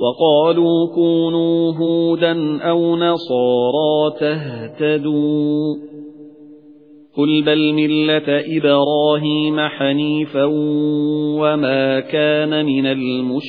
وَقَالُوا كُونُوا هُودًا أَوْ نَصَارَى تَهْتَدُوا قُلْ بَلْ مِلَّةَ إِبْرَاهِيمَ حَنِيفًا وَمَا كَانَ مِنَ الْمُشْرِكِينَ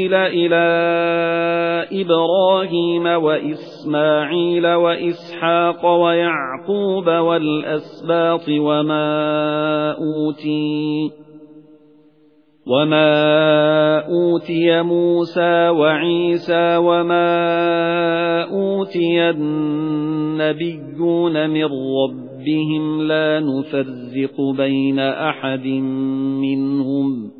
أُنْزِلَ إِلَى إِبْرَاهِيمَ وَإِسْمَاعِيلَ وَإِسْحَاقَ وَيَعْقُوبَ وَالْأَسْبَاطِ وَمَا أُوتِيَ وَمَا أُوتِيَ مُوسَى وَعِيسَى وَمَا أُوتِيَ النَّبِيُّونَ مِن رَّبِّهِمْ لَا نُفَرِّقُ بَيْنَ أَحَدٍ مِّنْهُمْ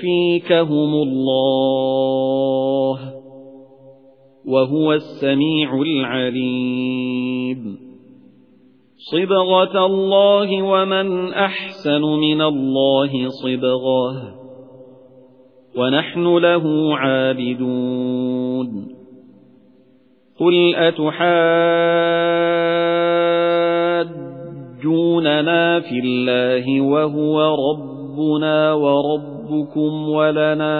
فَسَيَكْفِيكَهُمُ اللَّهُ وَهُوَ السَّمِيعُ الْعَلِيمُ صِبْغَةَ اللَّهِ وَمَنْ أَحْسَنُ مِنَ اللَّهِ صِبْغَةً وَنَحْنُ لَهُ عَابِدُونَ قُلْ أَتُحَاجُّونَنَا فِي اللَّهِ وَهُوَ رَبُّ رَبُّنَا وَرَبُّكُمْ وَلَنَا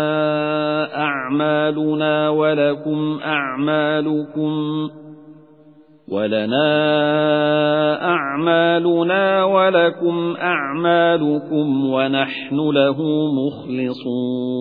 أَعْمَالُنَا وَلَكُمْ أَعْمَالُكُمْ وَلَنَا أَعْمَالُنَا وَلَكُمْ أَعْمَالُكُمْ وَنَحْنُ لَهُ مُخْلِصُونَ